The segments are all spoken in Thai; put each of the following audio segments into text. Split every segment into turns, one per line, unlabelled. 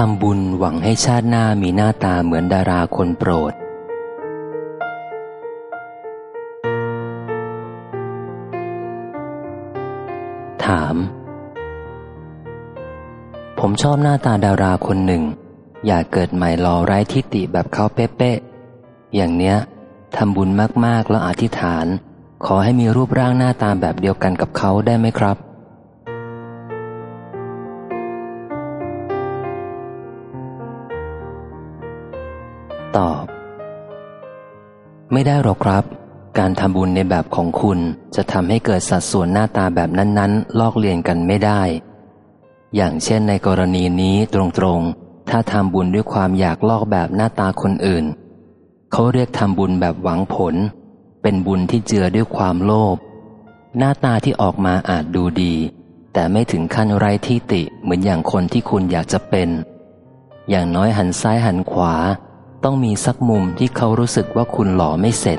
ทำบุญหวังให้ชาติหน้ามีหน้าตาเหมือนดาราคนโปรด ถาม ผมชอบหน้าตาดาราคนหนึ่ง อยากเกิดใหม่รอไร้ทิฏฐิแบบเขาเป๊ะๆ อย่างเนี้ยทำบุญมากๆแล้วอธิษฐาน ขอให้มีรูปร่างหน้าตาแบบเดียวกันกับเขาได้ไหมครับ ตอบ ไม่ได้หรอกครับ การทำบุญในแบบของคุณจะทำให้เกิดสัดส่วนหน้าตาแบบนั้นๆ ลอกเลียนกันไม่ได้ อย่างเช่นในกรณีนี้ตรงๆ ถ้าทำบุญด้วยความอยากลอกแบบหน้าตาคนอื่น เขาเรียกทำบุญแบบหวังผล เป็นบุญที่เจือด้วยความโลภหน้าตาที่ออกมาอาจดูดี แต่ไม่ถึงขั้นไร้ที่ติเหมือนอย่างคนที่คุณอยากจะเป็น อย่างน้อยหันซ้ายหันขวา ต้องมีสักมุมที่เขารู้สึกว่าคุณหล่อไม่เสร็จ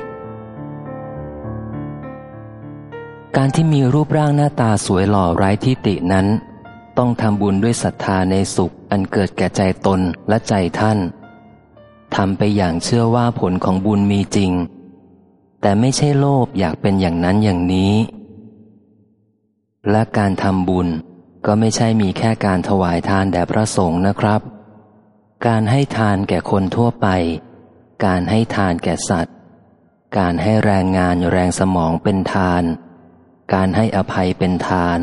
การที่มีรูปร่างหน้าตาสวยหล่อไร้ที่ตินั้น ต้องทำบุญด้วยศรัทธาในสุขอันเกิดแก่ใจตนและใจท่านทำไปอย่างเชื่อว่าผลของบุญมีจริง แต่ไม่ใช่โลภอยากเป็นอย่างนั้นอย่างนี้ และการทำบุญก็ไม่ใช่มีแค่การถวายทานแด่พระสงฆ์นะครับ การให้ทานแก่คนทั่วไป การให้ทานแก่สัตว์ การให้แรงงานแรงสมองเป็นทาน การให้อภัยเป็นทาน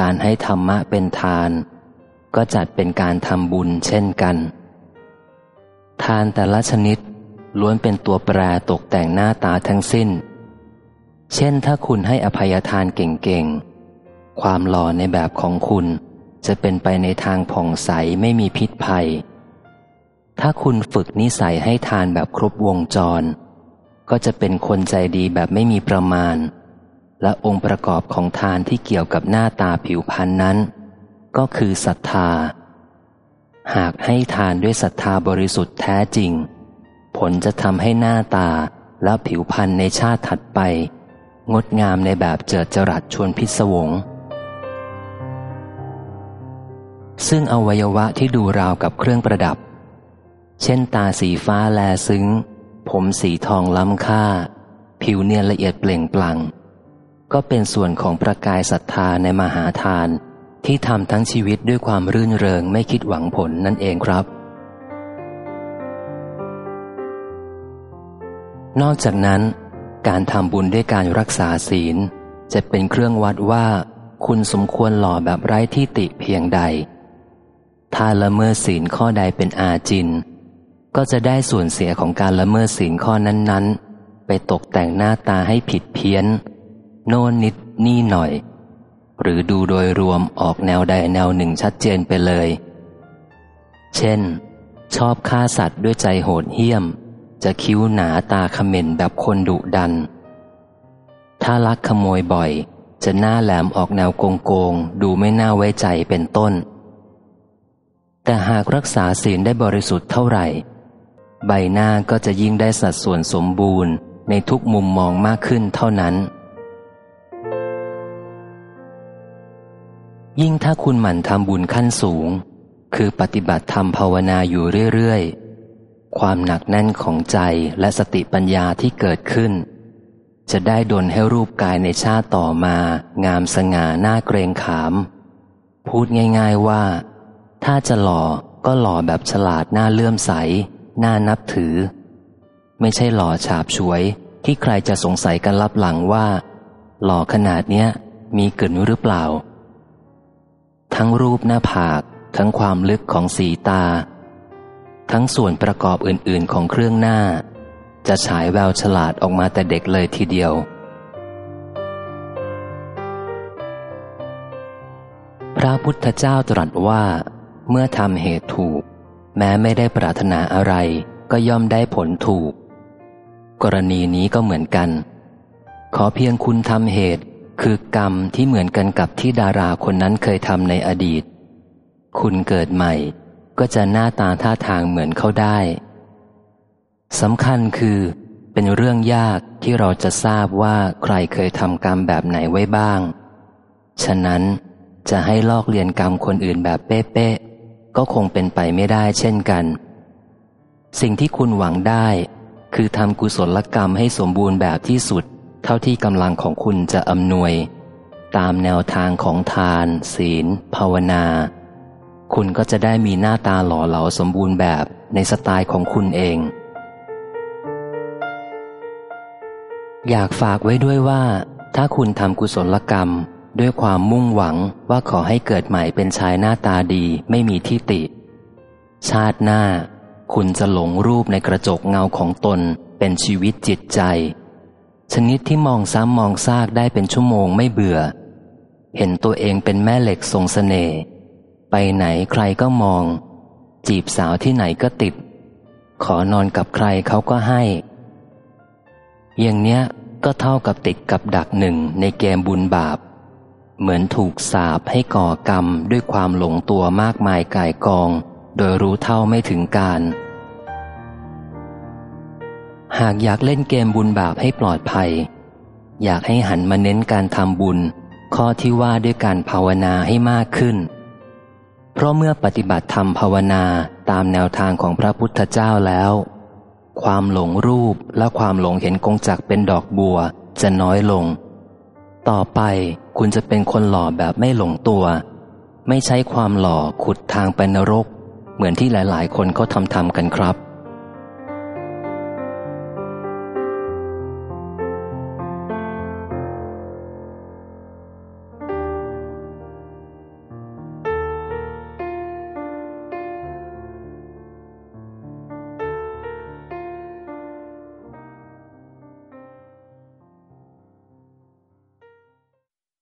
การให้ธรรมะเป็นทาน ก็จัดเป็นการทำบุญเช่นกัน ทานแต่ละชนิดล้วนเป็นตัวแปรตกแต่งหน้าตาทั้งสิ้น เช่นถ้าคุณให้อภัยทานเก่งๆ ความหล่อในแบบของคุณจะเป็นไปในทางผ่องใสไม่มีพิษภัย ถ้าคุณฝึกนิสัยให้ทานแบบครบวงจร ก็จะเป็นคนใจดีแบบไม่มีประมาณ และองค์ประกอบของทานที่เกี่ยวกับหน้าตาผิวพรรณนั้น ก็คือศรัทธา หากให้ทานด้วยศรัทธาบริสุทธิ์แท้จริง ผลจะทำให้หน้าตาและผิวพรรณในชาติถัดไป งดงามในแบบเจิดจรัสชวนพิศวงซึ่งอวัยวะที่ดูราวกับเครื่องประดับ เช่นตาสีฟ้าแลซึ้ง ผมสีทองล้ำค่า ผิวเนียนละเอียดเปล่งปลั่ง ก็เป็นส่วนของประกายศรัทธาในมหาทาน ที่ทำทั้งชีวิตด้วยความรื่นเริงไม่คิดหวังผลนั่นเองครับ นอกจากนั้น การทำบุญด้วยการรักษาศีล จะเป็นเครื่องวัดว่า คุณสมควรหล่อแบบไร้ที่ติเพียงใด ถ้าละเมิดศีลข้อใดเป็นอาจิน ก็จะได้ส่วนเสียของการละเมิดศีลข้อนั้น ๆ ไปตกแต่งหน้าตาให้ผิดเพี้ยน โน่นนิดนี่หน่อย หรือดูโดยรวมออกแนวใดแนวหนึ่งชัดเจนไปเลย เช่น ชอบฆ่าสัตว์ด้วยใจโหดเหี้ยม จะคิ้วหนาตาขม็นแบบคนดุดัน ถ้าลักขโมยบ่อย จะหน้าแหลมออกแนวโกงโกงดูไม่น่าไว้ใจเป็นต้น แต่หากรักษาศีลได้บริสุทธิ์เท่าไหร่ ใบหน้าก็จะยิ่งได้สัดส่วนสมบูรณ์ในทุกมุมมองมากขึ้นเท่านั้น ยิ่งถ้าคุณหมั่นทำบุญขั้นสูง คือปฏิบัติธรรมภาวนาอยู่เรื่อยๆ ความหนักแน่นของใจและสติปัญญาที่เกิดขึ้น จะได้ดลให้รูปกายในชาติต่อมา งามสง่าหน้าเกรงขาม พูดง่ายๆว่า ถ้าจะหล่อก็หล่อแบบฉลาดหน้าเลื่อมใส น้านับถือ ไม่ใช่หล่อฉาบฉวยที่ใครจะสงสัยกันลับหลังว่า หล่อขนาดเนี้ยมีเกินหรือเปล่า ทั้งรูปหน้าผาก ทั้งความลึกของสีตา ทั้งส่วนประกอบอื่นๆของเครื่องหน้า จะฉายแววฉลาดออกมาแต่เด็กเลยทีเดียว พระพุทธเจ้าตรัสว่าเมื่อทำเหตุถูก แม้ไม่ได้ปรารถนาอะไร ก็ย่อมได้ผลถูก กรณีนี้ก็เหมือนกัน ขอเพียงคุณทำเหตุ คือกรรมที่เหมือนกันกับที่ดาราคนนั้นเคยทำในอดีต คุณเกิดใหม่ ก็จะหน้าตาท่าทางเหมือนเขาได้สำคัญคือ เป็นเรื่องยากที่เราจะทราบว่าใครเคยทำกรรมแบบไหนไว้บ้าง ฉะนั้นจะให้ลอกเลียนกรรมคนอื่นแบบเป๊ะ ก็คงเป็นไปไม่ได้เช่นกัน สิ่งที่คุณหวังได้ คือทำกุศลกรรมให้สมบูรณ์แบบที่สุด เท่าที่กำลังของคุณจะอำนวย ตามแนวทางของทาน ศีล ภาวนา คุณก็จะได้มีหน้าตาหล่อเหลาสมบูรณ์แบบในสไตล์ของคุณเอง อยากฝากไว้ด้วยว่า ถ้าคุณทำกุศลกรรม ด้วยความมุ่งหวังว่าขอให้เกิดใหม่เป็นชายหน้าตาดีไม่มีที่ติ ชาติหน้า คุณจะหลงรูปในกระจกเงาของตนเป็นชีวิตจิตใจ ชนิดที่มองซ้ำมองซากได้เป็นชั่วโมงไม่เบื่อ เห็นตัวเองเป็นแม่เหล็กทรงสเสน่ห์ไปไหนใครก็มอง จีบสาวที่ไหนก็ติด ขอนอนกับใครเขาก็ให้ อย่างเนี้ยก็เท่ากับติดกับดักหนึ่งในเกมบุญบาป เหมือนถูกสาบให้ก่อกรรมด้วยความหลงตัวมากมายกายกอง โดยรู้เท่าไม่ถึงการ หากอยากเล่นเกมบุญบาปให้ปลอดภัย อยากให้หันมาเน้นการทำบุญ ข้อที่ว่าด้วยการภาวนาให้มากขึ้น เพราะเมื่อปฏิบัติธรรมภาวนาตามแนวทางของพระพุทธเจ้าแล้ว ความหลงรูปและความหลงเห็นกงจักเป็นดอกบัวจะน้อยลง ต่อไป คุณจะเป็นคนหล่อแบบไม่หลงตัว ไม่ใช้ความหล่อขุดทางไปนรก เหมือนที่หลาย ๆ คนเขาทำทำกันครับ